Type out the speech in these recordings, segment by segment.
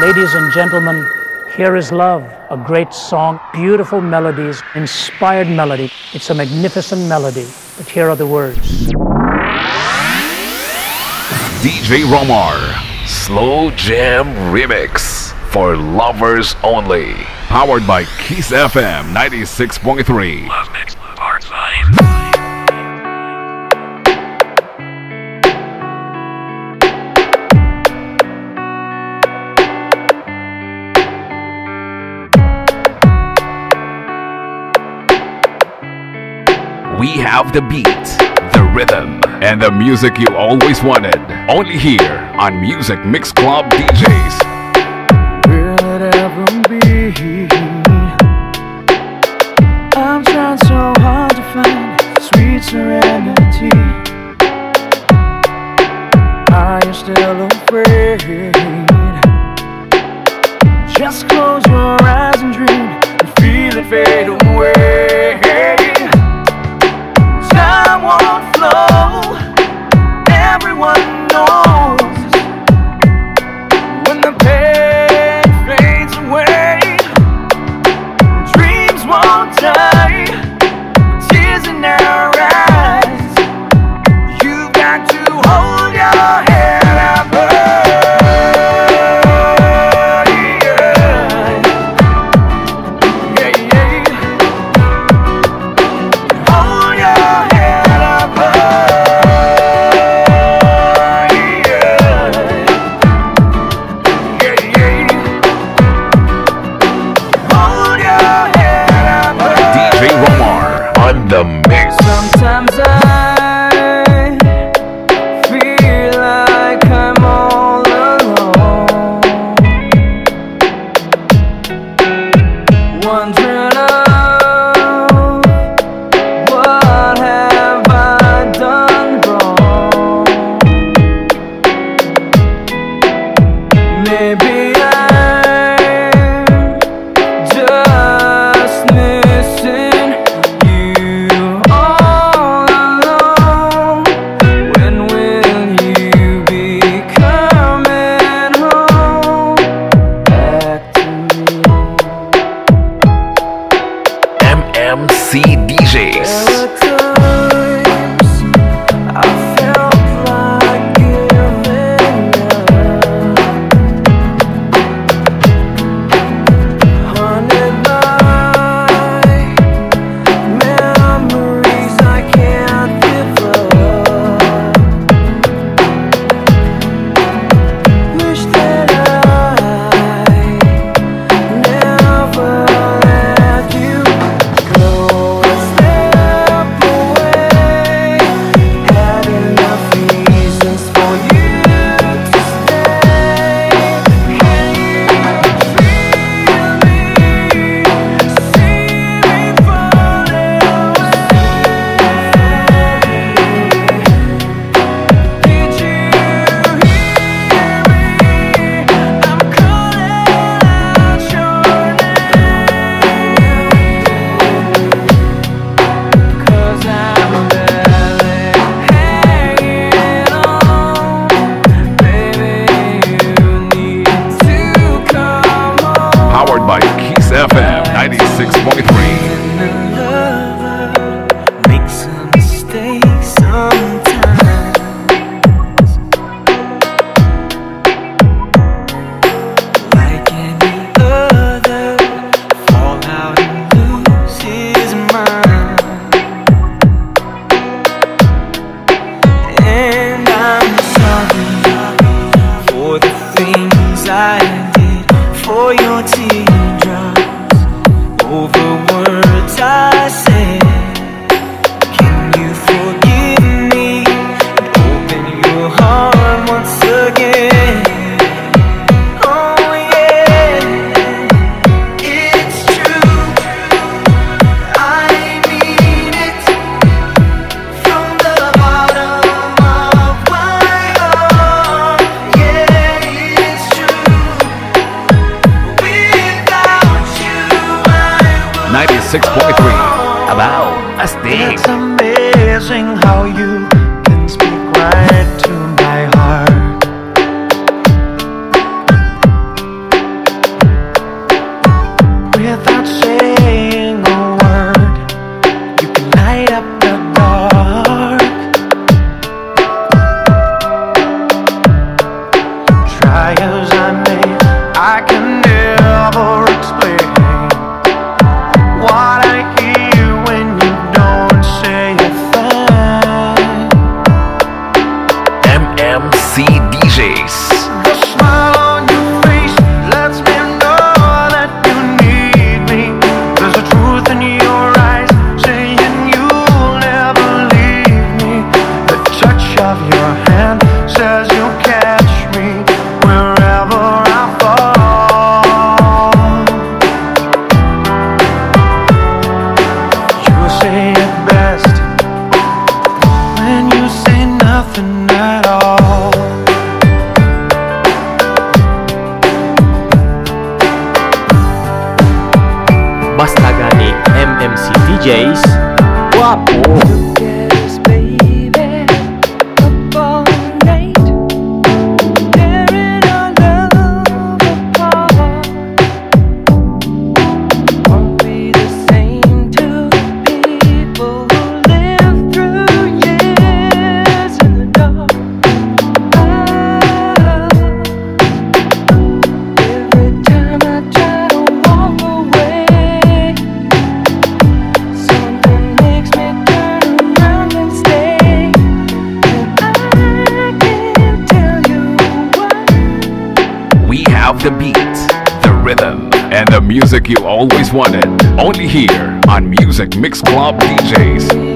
Ladies and gentlemen, here is love, a great song, beautiful melodies, inspired melody. It's a magnificent melody, but here are the words. DJ Romar, Slow Jam Remix for lovers only. Powered by Kiss FM 96.3. have the beat, the rhythm, and the music you always wanted. Only here on Music Mix Club DJs. Will it ever be? I'm trying so hard to find sweet serenity. Are you still afraid? Just close your the mix. Sometimes inside 96.3 about a stick. the beat, the rhythm, and the music you always wanted. Only here on Music Mix Club DJs.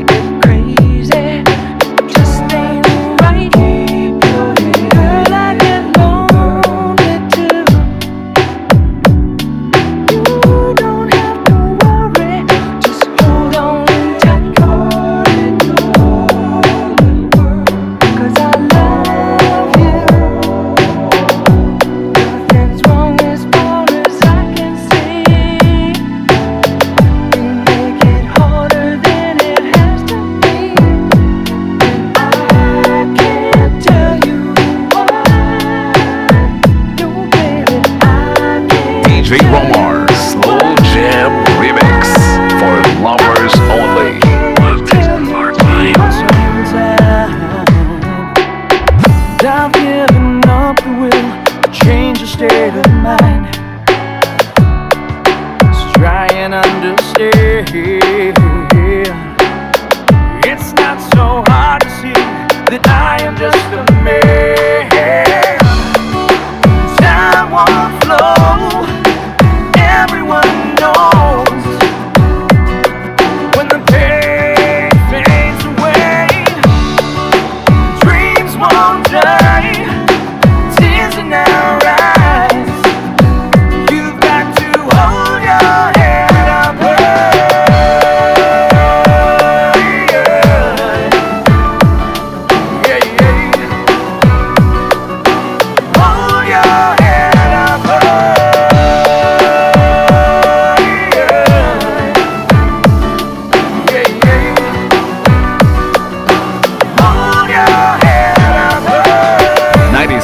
Alarm.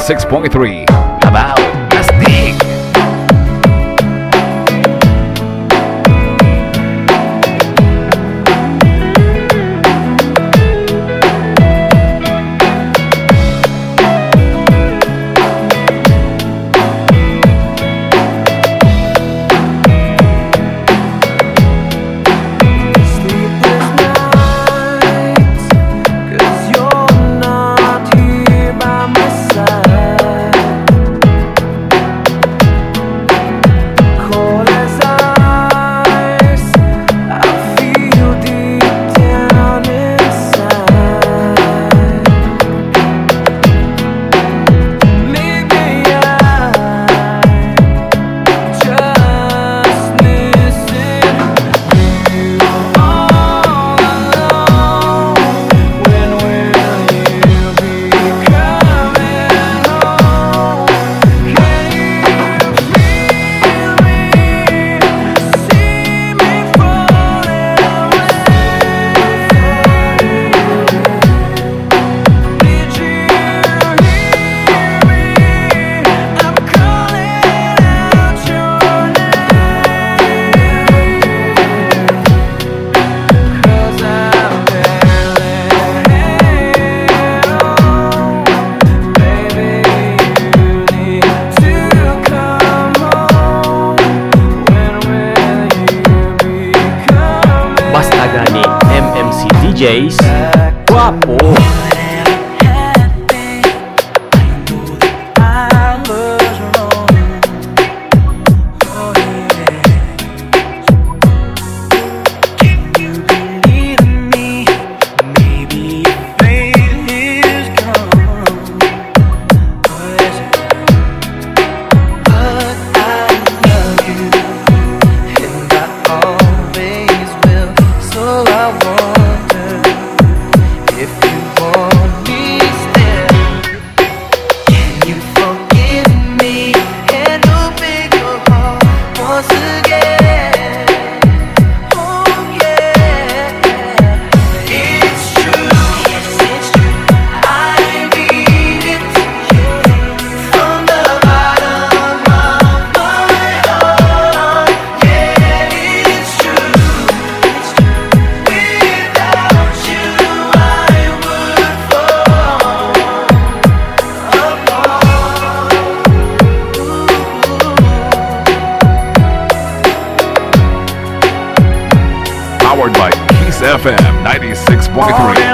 6.3 DJs Guapo Walking through it.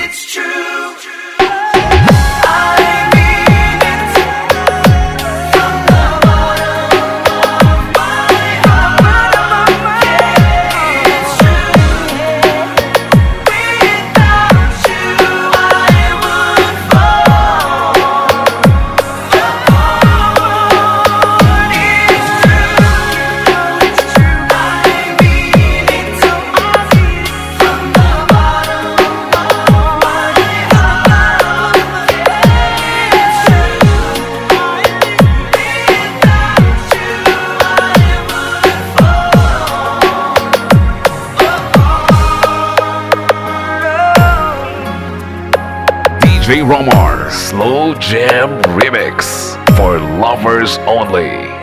Romar. Slow Jam Remix. For lovers only.